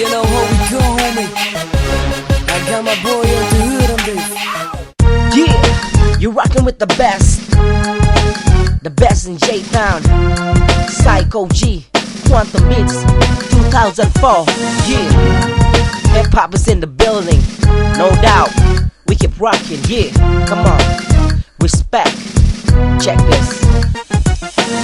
You know how we go, homie. I got my boy on the hood on this. Yeah, you're rocking with the best. The best in J Town. Psycho G. Quantum Beats 2004. Yeah, hip hop is in the building. No doubt. We keep rocking. Yeah, come on. Respect. Check this.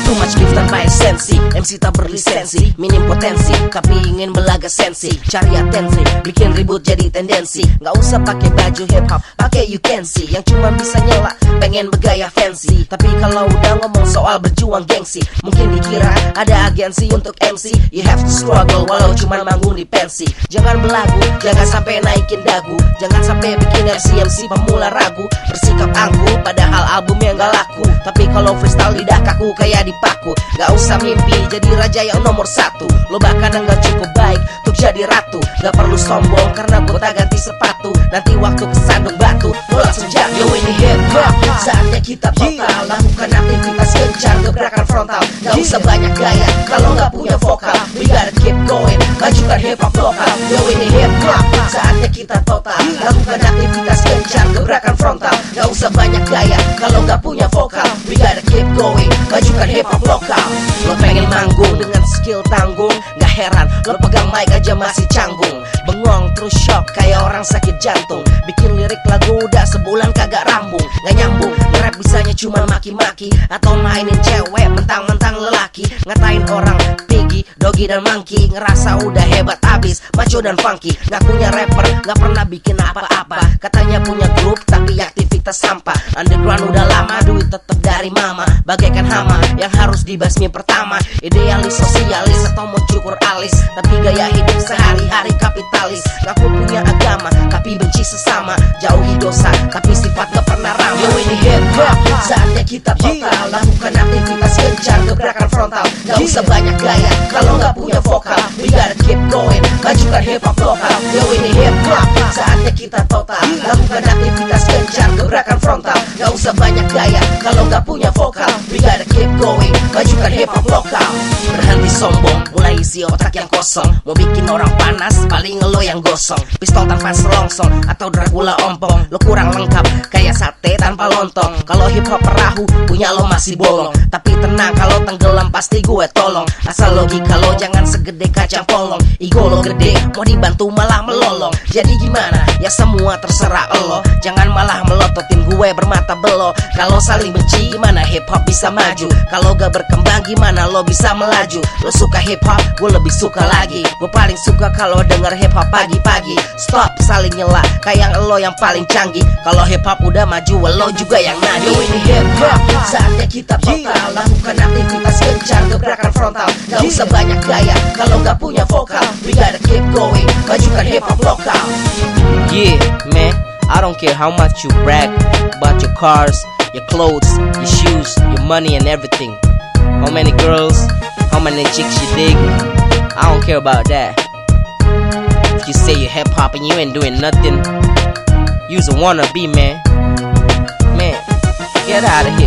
Too much gift and esensi MC tak berlisensi Minim potensi. Tapi ingin belaga sensi Cari atensi Bikin ribut jadi tendensi. Nggak usah pakai baju hip hop Pakai you can see. Yang cuma bisa nyela Pengen bergaya fancy. Tapi kalau udah ngomong soal berjuang gengsi Mungkin dikira ada agensi untuk MC You have to struggle Walau cuma manggung di pensi. Jangan belagu Jangan sampai naikin dagu. Jangan sampai bikin MC-MC pemula ragu. Bersikap angkuh Padahal albumnya nggak laku. Tapi kalau freestyle lidah kaku kayak dipaku Gak usah mimpi jadi raja yang nomor satu. Lo bahkan nggak cukup baik untuk jadi ratu. Gak perlu sombong karena gue tak ganti sepatu. Nanti waktu kesandung batu Lo langsung jatuh ini. Hip hop Saatnya kita total. Lakukan aktivitas gencar gebrakan frontal. Gak usah banyak gaya kalau nggak punya vokal. We gotta keep going Majukan hip hop lokal. Yo ini hip hop Saatnya kita total. Lakukan aktivitas gencar gebrakan frontal Gak usah banyak gaya kalau nggak punya vokal We gotta keep going Majukan hip hop lokal. Lo pengen manggung dengan skill tanggung Gak heran lo pegang mic aja masih canggung. Bengong terus shock kayak orang sakit jantung. Bikin lirik lagu udah sebulan kagak rambung. Gak nyambung Nge-rap bisanya cuma maki-maki Atau mainin cewek mentang-mentang lelaki. Ngatain orang piggy, doggy dan monkey Ngerasa udah hebat abis Macho dan funky. Ngakunya rapper Gak pernah bikin apa-apa. Katanya punya grup tapi aktivitas sampah. Underground udah lama duit tetep dari mama. Bagaikan hama yang harus dibasmi pertama. Idealis sosialis atau mau cukur alis. Tapi gaya hidup sehari-hari kapitalis. Ngaku punya agama tapi benci sesama. Jauhi dosa tapi sifat gak pernah ramah. Yo ini hip hop Saatnya kita total. Lakukan aktivitas gencar gebrakan frontal. Gak usah banyak gaya. Kalau gak punya vokal We gotta keep going. Majukan hip hop lokal. Yo ini hip hop Saatnya kita total. Lakukan aktivitas gencar gebrakan frontal. Gak usah banyak gaya. Kalau gak punya vokal We gotta keep going. Majukan hip hop lokal. Berhenti sombong Mulai isi otak yang kosong. Mau bikin orang panas Paling lo yang gosong. Pistol tanpa selongsong Atau Dracula ompong. Lo kurang lengkap Kayak sate tanpa lontong. Kalau hip hop perahu Punya lo masih bolong. Tapi tenang kalau tenggelam pasti gue tolong. Asal logika lo jangan segede kacang polong. Ego lo gede Mau dibantu malah melolong. Jadi gimana? Ya semua terserah lo. Jangan malah melototin gue bermata belo. Kalau saling benci gimana hip hop bisa maju? Kalau gak berkembang gimana lo bisa melaju? Lo suka hip hop gue lebih suka lagi. Gue paling suka kalau denger hip hop pagi-pagi. Stop saling nyela Kayak lo yang paling canggih. Kalau hip hop udah maju lo juga yang Yo ini hip hop kita total Lakukan aktivitas gencar gebrakan frontal Gak usah banyak gaya Kalau gak punya vokal We gotta keep going Majukan hip hop lokal Yeah man I don't care how much you brag about your cars, your clothes, your shoes, your money and everything. How many girls, how many chicks you dig? I don't care about that. If you say you're hip hop and you ain't doing nothing, you's a wannabe, man. Man, get out of here.